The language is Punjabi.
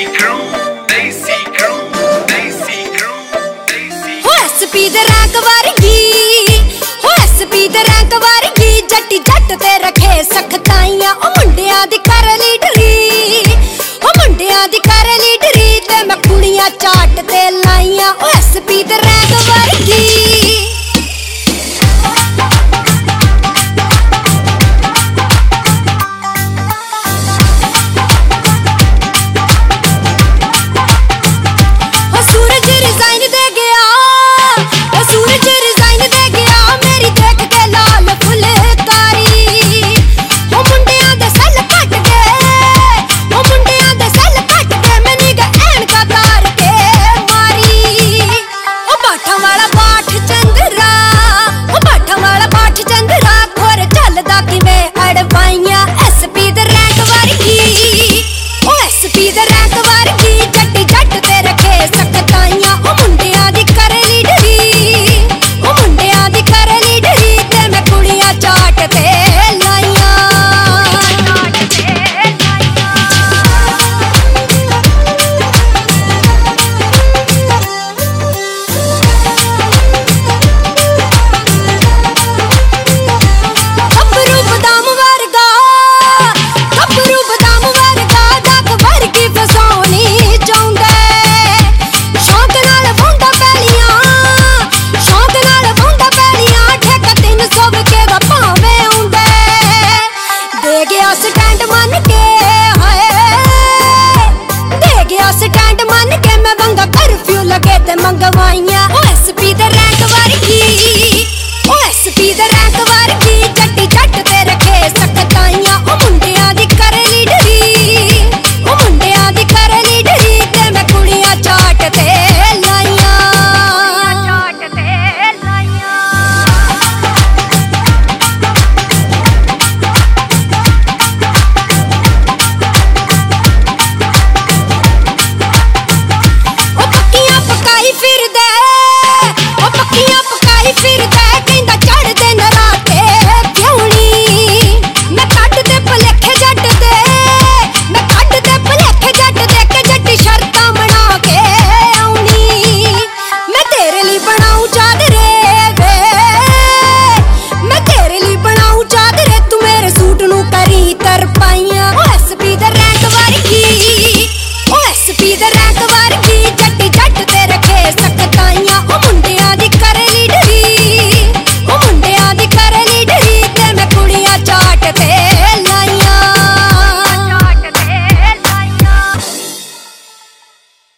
ਦੇਸੀ ਕਰੂ ਦੇਸੀ ਕਰੂ ਦੇਸੀ ਕਰੂ ਦੇਸੀ ਹੋ ਐਸਪੀ ਦੇ ਰੈਂਕ ਵਰਗੀ ਹੋ ਐਸਪੀ ਦੇ ਰੈਂਕ ਵਰਗੀ, ਜੱਟੀ ਜੱਟ ਤੇ ਰੱਖੇ ਸਖਤਾਈਆਂ ਉਹ ਮੁੰਡਿਆਂ ਦੀ ਕਰ ਲੀਡਰੀ ਉਹ ਮੁੰਡਿਆਂ ਦੀ ਕਰ ਲੀਡਰੀ ਤੇ ਮੈਂ ਕੁੜੀਆਂ ਚਾਟ ਤੇ ਲਾਈਆਂ। ਉਹ ਐਸਪੀ ਦੇ ਰੈਂਕ ਵਰਗੀ давай не